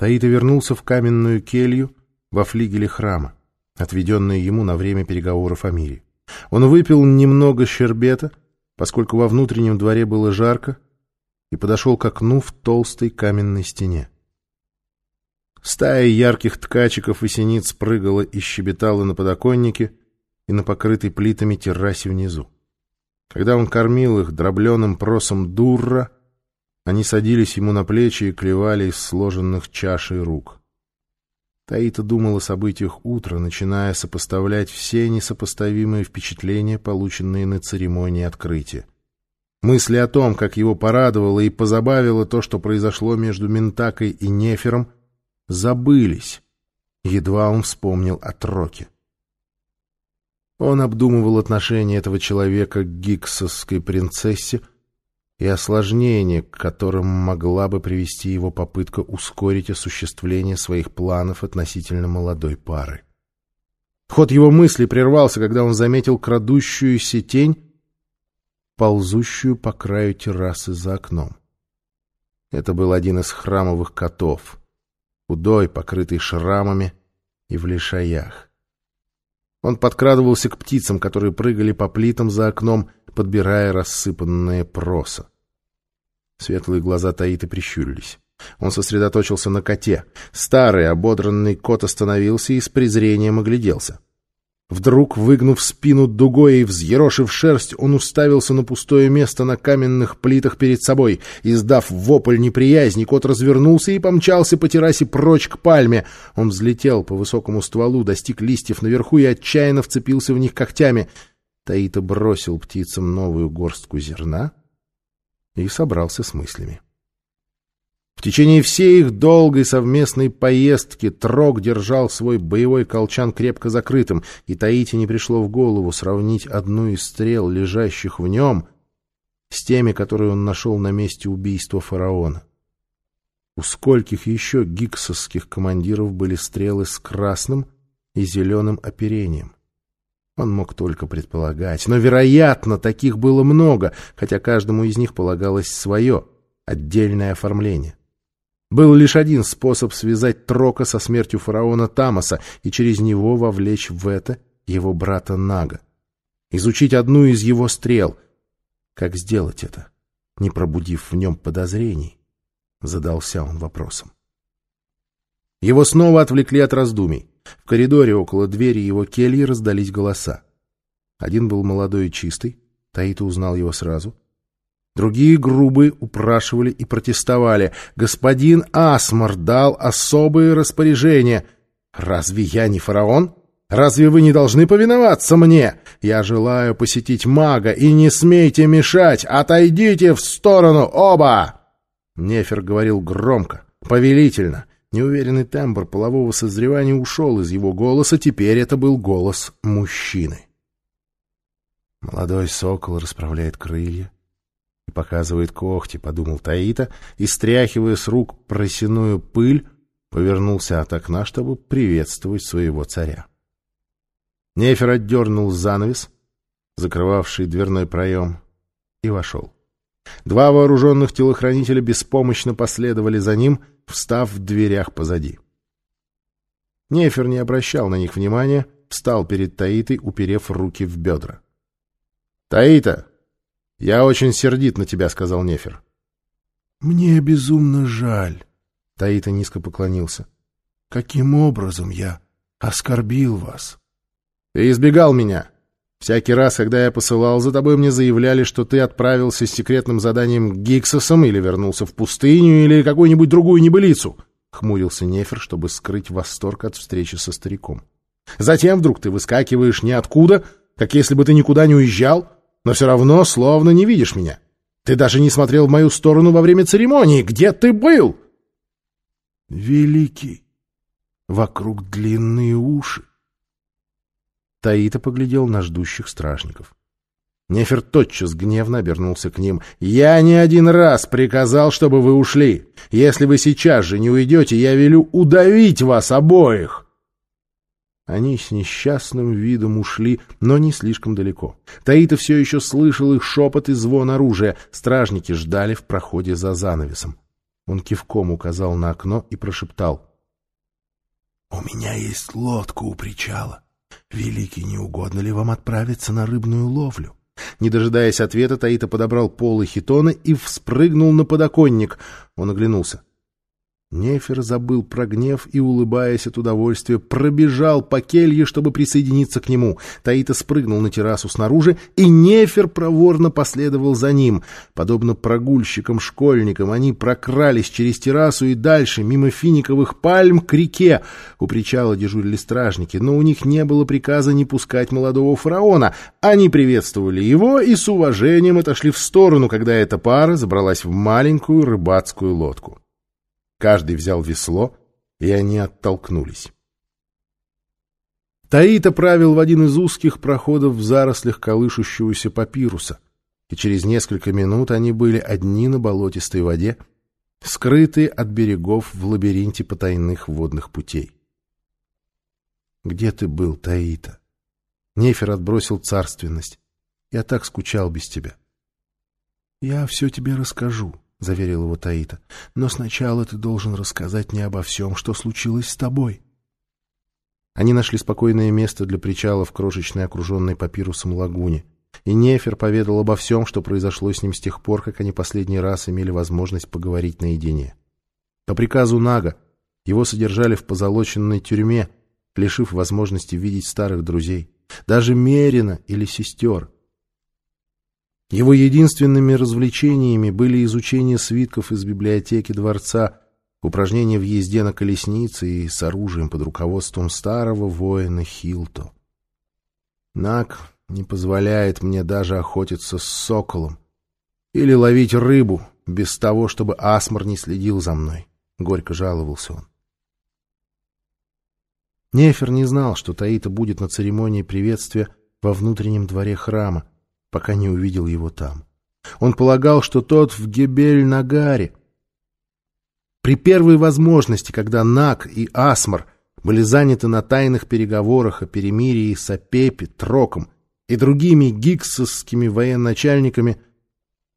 Таита вернулся в каменную келью во флигеле храма, отведенную ему на время переговоров о мире. Он выпил немного щербета, поскольку во внутреннем дворе было жарко, и подошел к окну в толстой каменной стене. Стая ярких ткачиков и синиц прыгала и щебетала на подоконнике и на покрытой плитами террасе внизу. Когда он кормил их дробленым просом дурра, они садились ему на плечи и клевали из сложенных чашей рук. Таита думал о событиях утра, начиная сопоставлять все несопоставимые впечатления, полученные на церемонии открытия. Мысли о том, как его порадовало и позабавило то, что произошло между Ментакой и Нефером, забылись. Едва он вспомнил о Троке. Он обдумывал отношение этого человека к гиксовской принцессе и осложнения, к которым могла бы привести его попытка ускорить осуществление своих планов относительно молодой пары. Ход его мысли прервался, когда он заметил крадущуюся тень, ползущую по краю террасы за окном. Это был один из храмовых котов, худой, покрытый шрамами и в лишаях. Он подкрадывался к птицам, которые прыгали по плитам за окном, подбирая рассыпанные проса. Светлые глаза Таиты прищурились. Он сосредоточился на коте. Старый, ободранный кот остановился и с презрением огляделся. Вдруг, выгнув спину дугой и взъерошив шерсть, он уставился на пустое место на каменных плитах перед собой. Издав вопль неприязни, кот развернулся и помчался по террасе прочь к пальме. Он взлетел по высокому стволу, достиг листьев наверху и отчаянно вцепился в них когтями. Таита бросил птицам новую горстку зерна и собрался с мыслями. В течение всей их долгой совместной поездки Трог держал свой боевой колчан крепко закрытым, и Таити не пришло в голову сравнить одну из стрел, лежащих в нем, с теми, которые он нашел на месте убийства фараона. У скольких еще гиксовских командиров были стрелы с красным и зеленым оперением? Он мог только предполагать, но, вероятно, таких было много, хотя каждому из них полагалось свое, отдельное оформление. Был лишь один способ связать Трока со смертью фараона Тамаса и через него вовлечь в это его брата Нага. Изучить одну из его стрел. Как сделать это, не пробудив в нем подозрений? Задался он вопросом. Его снова отвлекли от раздумий. В коридоре около двери его кельи раздались голоса. Один был молодой и чистый, Таита узнал его сразу — Другие грубые упрашивали и протестовали. Господин Асмар дал особые распоряжения. «Разве я не фараон? Разве вы не должны повиноваться мне? Я желаю посетить мага, и не смейте мешать! Отойдите в сторону оба!» Нефер говорил громко, повелительно. Неуверенный тембр полового созревания ушел из его голоса, теперь это был голос мужчины. Молодой сокол расправляет крылья, и показывает когти, — подумал Таита, и, стряхивая с рук просяную пыль, повернулся от окна, чтобы приветствовать своего царя. Нефер отдернул занавес, закрывавший дверной проем, и вошел. Два вооруженных телохранителя беспомощно последовали за ним, встав в дверях позади. Нефер не обращал на них внимания, встал перед Таитой, уперев руки в бедра. «Таита!» «Я очень сердит на тебя», — сказал Нефер. «Мне безумно жаль», — Таита низко поклонился. «Каким образом я оскорбил вас?» «Ты избегал меня. Всякий раз, когда я посылал за тобой, мне заявляли, что ты отправился с секретным заданием к Гиксосам или вернулся в пустыню или какую-нибудь другую небылицу», — хмурился Нефер, чтобы скрыть восторг от встречи со стариком. «Затем вдруг ты выскакиваешь ниоткуда, как если бы ты никуда не уезжал» но все равно словно не видишь меня. Ты даже не смотрел в мою сторону во время церемонии. Где ты был? Великий. Вокруг длинные уши. Таита поглядел на ждущих стражников. Нефер тотчас гневно обернулся к ним. «Я не один раз приказал, чтобы вы ушли. Если вы сейчас же не уйдете, я велю удавить вас обоих!» Они с несчастным видом ушли, но не слишком далеко. Таита все еще слышал их шепот и звон оружия. Стражники ждали в проходе за занавесом. Он кивком указал на окно и прошептал. — У меня есть лодка у причала. Великий, не угодно ли вам отправиться на рыбную ловлю? Не дожидаясь ответа, Таита подобрал полы хитона и вспрыгнул на подоконник. Он оглянулся. Нефер забыл про гнев и, улыбаясь от удовольствия, пробежал по келье, чтобы присоединиться к нему. Таита спрыгнул на террасу снаружи, и Нефер проворно последовал за ним. Подобно прогульщикам-школьникам, они прокрались через террасу и дальше, мимо финиковых пальм, к реке. У причала дежурили стражники, но у них не было приказа не пускать молодого фараона. Они приветствовали его и с уважением отошли в сторону, когда эта пара забралась в маленькую рыбацкую лодку. Каждый взял весло, и они оттолкнулись. Таита правил в один из узких проходов в зарослях колышущегося папируса, и через несколько минут они были одни на болотистой воде, скрытые от берегов в лабиринте потайных водных путей. «Где ты был, Таита?» Нефер отбросил царственность. «Я так скучал без тебя». «Я все тебе расскажу», — заверил его Таита. — Но сначала ты должен рассказать мне обо всем, что случилось с тобой. Они нашли спокойное место для причала в крошечной, окруженной папирусом лагуне, и Нефер поведал обо всем, что произошло с ним с тех пор, как они последний раз имели возможность поговорить наедине. По приказу Нага его содержали в позолоченной тюрьме, лишив возможности видеть старых друзей, даже Мерина или сестер — его единственными развлечениями были изучение свитков из библиотеки дворца, упражнения в езде на колеснице и с оружием под руководством старого воина Хилто. Нак не позволяет мне даже охотиться с соколом или ловить рыбу без того, чтобы Асмар не следил за мной, — горько жаловался он. Нефер не знал, что Таита будет на церемонии приветствия во внутреннем дворе храма, пока не увидел его там. Он полагал, что тот в Гебель-Нагаре. При первой возможности, когда Нак и Асмар были заняты на тайных переговорах о перемирии с Апепи, Троком и другими гиксовскими военачальниками,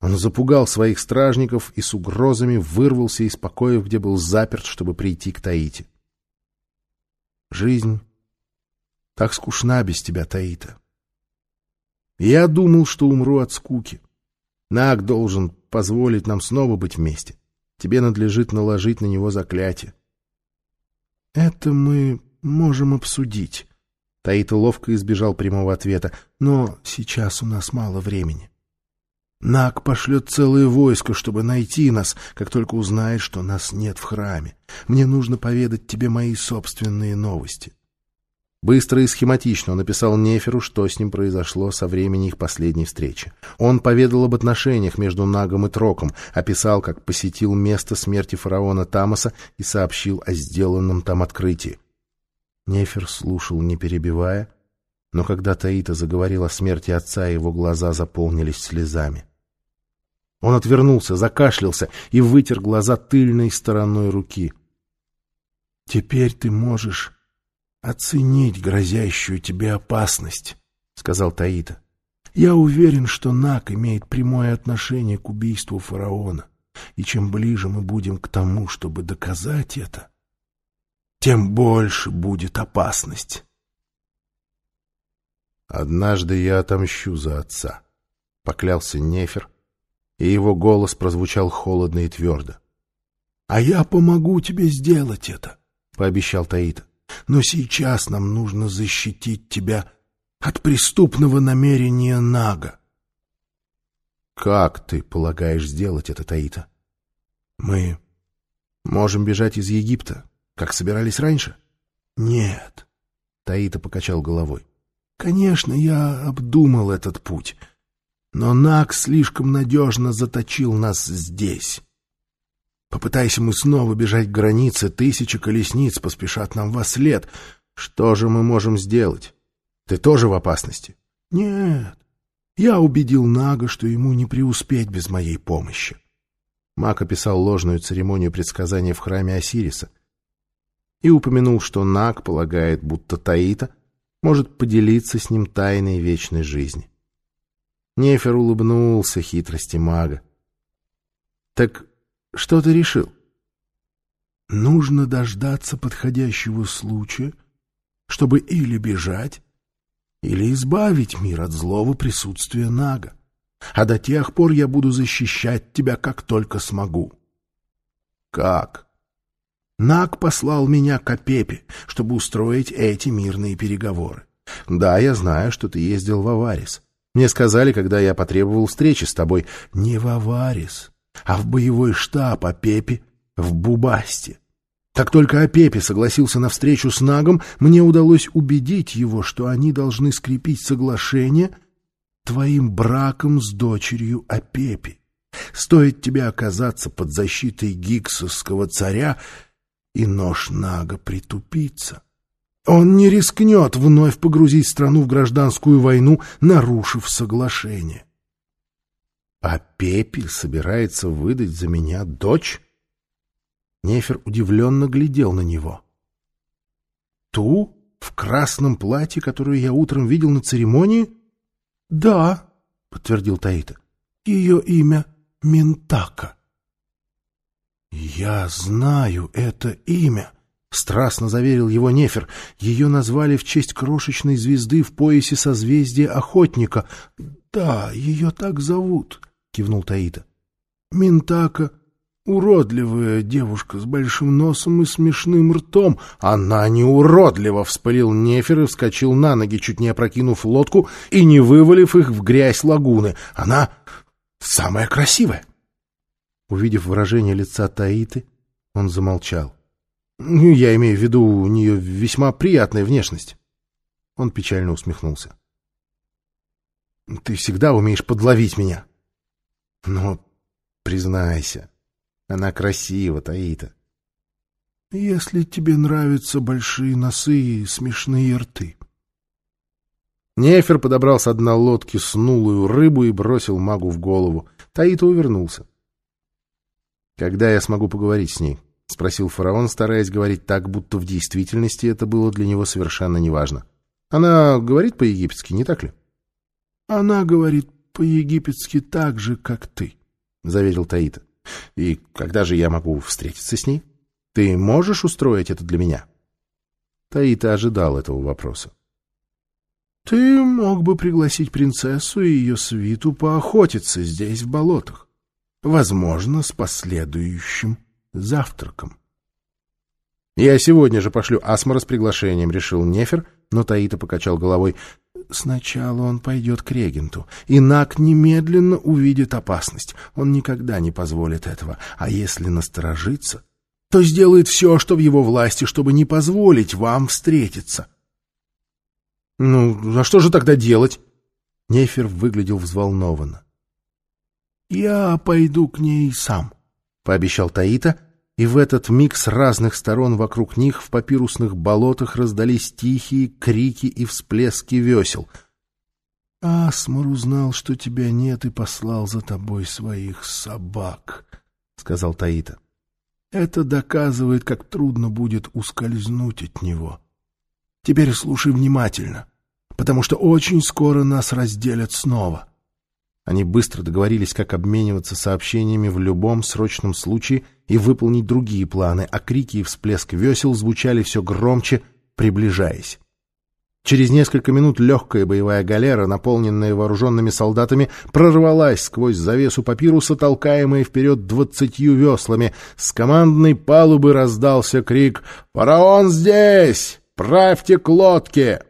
он запугал своих стражников и с угрозами вырвался из покоев, где был заперт, чтобы прийти к Таите. Жизнь так скучна без тебя, Таита. Я думал, что умру от скуки. Наг должен позволить нам снова быть вместе. Тебе надлежит наложить на него заклятие. — Это мы можем обсудить. Таита ловко избежал прямого ответа. Но сейчас у нас мало времени. Наг пошлет целое войско, чтобы найти нас, как только узнает, что нас нет в храме. Мне нужно поведать тебе мои собственные новости. Быстро и схематично он написал Неферу, что с ним произошло со времени их последней встречи. Он поведал об отношениях между Нагом и Троком, описал, как посетил место смерти фараона Тамаса и сообщил о сделанном там открытии. Нефер слушал, не перебивая, но когда Таита заговорил о смерти отца, его глаза заполнились слезами. Он отвернулся, закашлялся и вытер глаза тыльной стороной руки. «Теперь ты можешь оценить грозящую тебе опасность, — сказал Таита. Я уверен, что Нак имеет прямое отношение к убийству фараона, и чем ближе мы будем к тому, чтобы доказать это, тем больше будет опасность. «Однажды я отомщу за отца», — поклялся Нефер, и его голос прозвучал холодно и твердо. «А я помогу тебе сделать это», — пообещал Таита. Но сейчас нам нужно защитить тебя от преступного намерения Нага. Как ты полагаешь сделать это, Таита? Мы можем бежать из Египта, как собирались раньше? Нет. Таита покачал головой. Конечно, я обдумал этот путь, но Наг слишком надежно заточил нас здесь. Попытайся мы снова бежать к границе, тысячи колесниц поспешат нам во след. Что же мы можем сделать? Ты тоже в опасности? Нет. Я убедил Нага, что ему не преуспеть без моей помощи. Маг описал ложную церемонию предсказания в храме Осириса и упомянул, что Наг полагает, будто Таита может поделиться с ним тайной вечной жизни. Нефер улыбнулся хитрости мага. — Так Что ты решил? Нужно дождаться подходящего случая, чтобы или бежать, или избавить мир от злого присутствия Нага. А до тех пор я буду защищать тебя, как только смогу. Как? Наг послал меня к Апепе, чтобы устроить эти мирные переговоры. Да, я знаю, что ты ездил в Аварис. Мне сказали, когда я потребовал встречи с тобой, не в Аварис, а в боевой штаб Апепе в Бубасте. Как только Апепе согласился на встречу с Нагом, мне удалось убедить его, что они должны скрепить соглашение твоим браком с дочерью Апепи. Стоит тебе оказаться под защитой гиксовского царя, и нож Нага притупится. Он не рискнет вновь погрузить страну в гражданскую войну, нарушив соглашение. А Пепи собирается выдать за меня дочь? Нефер удивленно глядел на него. Ту в красном платье, которую я утром видел на церемонии? Да, подтвердил Таита. Ее имя Ментака. Я знаю это имя. — страстно заверил его Нефер. Ее назвали в честь крошечной звезды в поясе созвездия Охотника. — Да, ее так зовут, — кивнул Таита. — Минтака — уродливая девушка с большим носом и смешным ртом. — Она не уродлива! — вспылил Нефер и вскочил на ноги, чуть не опрокинув лодку и не вывалив их в грязь лагуны. — Она самая красивая! Увидев выражение лица Таиты, он замолчал. Ну, я имею в виду, у нее весьма приятная внешность. Он печально усмехнулся. Ты всегда умеешь подловить меня. Но, признайся, она красива, Таита. Если тебе нравятся большие носы и смешные рты. Нефер подобрал с дна лодки снулую рыбу и бросил магу в голову. Таита увернулся. Когда я смогу поговорить с ней? — спросил фараон, стараясь говорить так, будто в действительности это было для него совершенно неважно. — Она говорит по-египетски, не так ли? — Она говорит по-египетски так же, как ты, — заверил Таита. — И когда же я могу встретиться с ней? Ты можешь устроить это для меня? Таита ожидал этого вопроса. — Ты мог бы пригласить принцессу и ее свиту поохотиться здесь, в болотах. Возможно, с последующим завтраком. «Я сегодня же пошлю Асмара с приглашением», — решил Нефер, но Таита покачал головой. «Сначала он пойдет к регенту, и Нак немедленно увидит опасность. Он никогда не позволит этого. А если насторожиться, то сделает все, что в его власти, чтобы не позволить вам встретиться». «Ну, а что же тогда делать?» Нефер выглядел взволнованно. «Я пойду к ней сам», — пообещал Таита, и в этот миг с разных сторон вокруг них в папирусных болотах раздались тихие крики и всплески весел. «Асмар узнал, что тебя нет, и послал за тобой своих собак», — сказал Таита. «Это доказывает, как трудно будет ускользнуть от него. Теперь слушай внимательно, потому что очень скоро нас разделят снова». Они быстро договорились, как обмениваться сообщениями в любом срочном случае и выполнить другие планы, а крики и всплеск весел звучали все громче, приближаясь. Через несколько минут легкая боевая галера, наполненная вооруженными солдатами, прорвалась сквозь завесу папируса, толкаемая вперед двадцатью веслами. С командной палубы раздался крик «Фараон здесь! Правьте к лодке!»